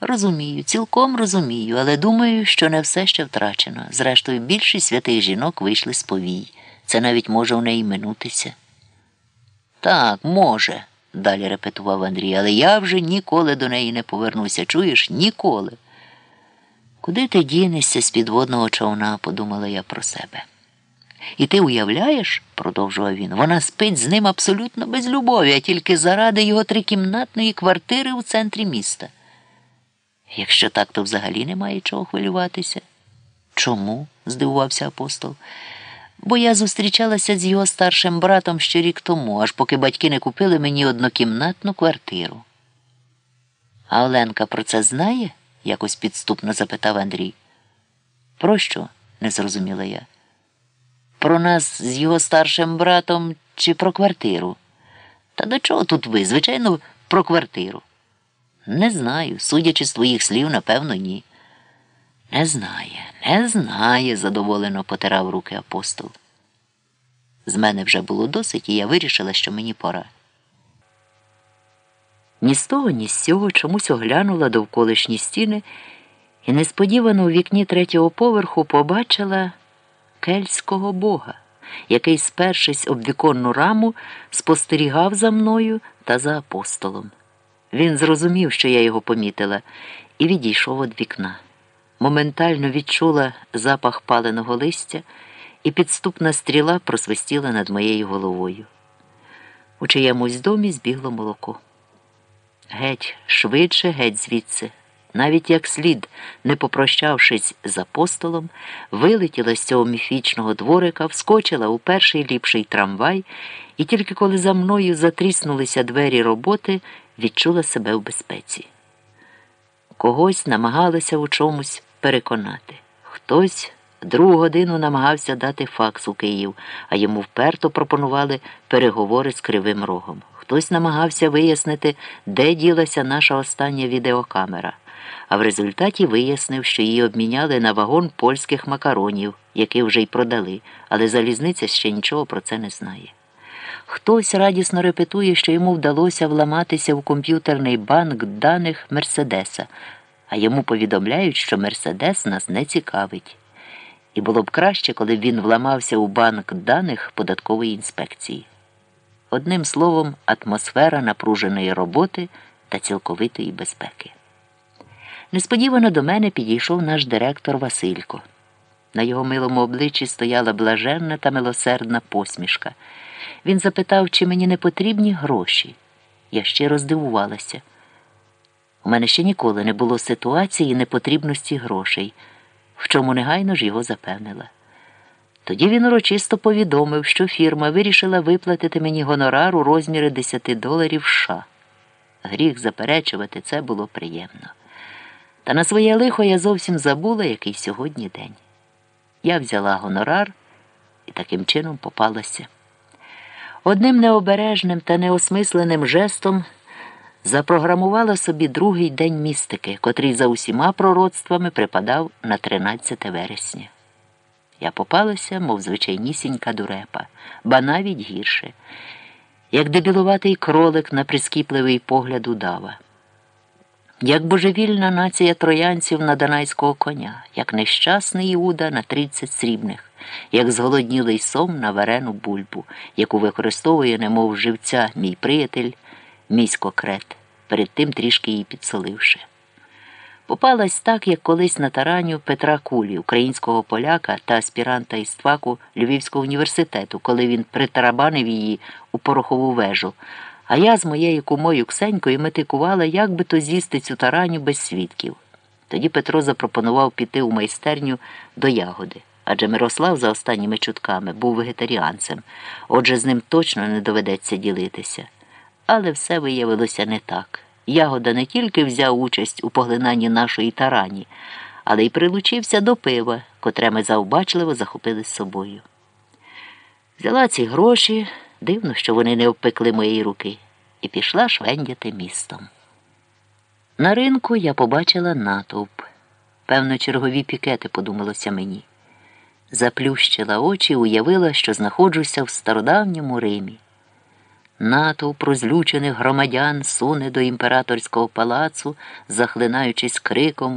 Розумію, цілком розумію, але думаю, що не все ще втрачено. Зрештою, більшість святих жінок вийшли з повій. Це навіть може у неї минутися. Так, може, далі репетував Андрій, але я вже ніколи до неї не повернуся. Чуєш? Ніколи. Куди ти дінешся з підводного човна, подумала я про себе. І ти уявляєш, продовжував він, вона спить з ним абсолютно без любові, а тільки заради його трикімнатної квартири у центрі міста. Якщо так, то взагалі немає чого хвилюватися. Чому? здивувався апостол. Бо я зустрічалася з його старшим братом ще рік тому, аж поки батьки не купили мені однокімнатну квартиру. А Оленка про це знає? якось підступно запитав Андрій. Про що? не зрозуміла я. Про нас з його старшим братом чи про квартиру? Та до чого тут ви? Звичайно, про квартиру. Не знаю, судячи з твоїх слів, напевно, ні. Не знає, не знає, задоволено потирав руки апостол. З мене вже було досить, і я вирішила, що мені пора. Ні з того, ні з цього чомусь оглянула довколишні стіни і несподівано у вікні третього поверху побачила кельтського бога, який, спершись об віконну раму, спостерігав за мною та за апостолом. Він зрозумів, що я його помітила, і відійшов від вікна. Моментально відчула запах паленого листя, і підступна стріла просвистіла над моєю головою. У чиємусь домі збігло молоко. Геть, швидше, геть звідси, навіть як слід, не попрощавшись з апостолом, вилетіла з цього міфічного дворика, вскочила у перший ліпший трамвай, і тільки коли за мною затріснулися двері роботи, відчула себе в безпеці. Когось намагалися у чомусь переконати. Хтось другу годину намагався дати факс у Київ, а йому вперто пропонували переговори з Кривим Рогом. Хтось намагався вияснити, де ділася наша остання відеокамера, а в результаті вияснив, що її обміняли на вагон польських макаронів, які вже й продали, але залізниця ще нічого про це не знає. Хтось радісно репетує, що йому вдалося вламатися в комп'ютерний банк даних Мерседеса, а йому повідомляють, що Мерседес нас не цікавить. І було б краще, коли б він вламався у банк даних податкової інспекції. Одним словом, атмосфера напруженої роботи та цілковитої безпеки. Несподівано до мене підійшов наш директор Василько. На його милому обличчі стояла блаженна та милосердна посмішка. Він запитав, чи мені не потрібні гроші. Я щиро здивувалася. У мене ще ніколи не було ситуації непотрібності грошей, в чому негайно ж його запевнила. Тоді він урочисто повідомив, що фірма вирішила виплатити мені гонорар у розмірі 10 доларів США. Гріх заперечувати це було приємно. Та на своє лихо я зовсім забула, який сьогодні день. Я взяла гонорар і таким чином попалася. Одним необережним та неосмисленим жестом запрограмувала собі другий день містики, котрий за усіма пророцтвами припадав на 13 вересня. Я попалася, мов звичайнісінька дурепа, ба навіть гірше, як дебілуватий кролик на прискіпливий погляд удава, як божевільна нація троянців на данайського коня, як нещасний Іуда на тридцять срібних, як зголоднілий сом на варену бульбу, яку використовує, немов живця, мій приятель, місько крет, перед тим трішки її підсоливши. Попалась так, як колись на тараню Петра Кулі, українського поляка та аспіранта із ТВАКу Львівського університету, коли він притарабанив її у порохову вежу. А я з моєю кумою Ксенькою метикувала, як би то з'їсти цю тараню без свідків. Тоді Петро запропонував піти у майстерню до ягоди. Адже Мирослав, за останніми чутками, був вегетаріанцем, отже, з ним точно не доведеться ділитися. Але все виявилося не так. Ягода не тільки взяв участь у поглинанні нашої тарані, але й прилучився до пива, котре ми завбачливо захопили з собою. Взяла ці гроші, дивно, що вони не обпекли моєї руки, і пішла швендяти містом. На ринку я побачила натовп. Певно, чергові пікети, подумалося мені. Заплющила очі, уявила, що знаходжуся в стародавньому Римі. Натовп розлючених громадян суне до імператорського палацу, захлинаючись криком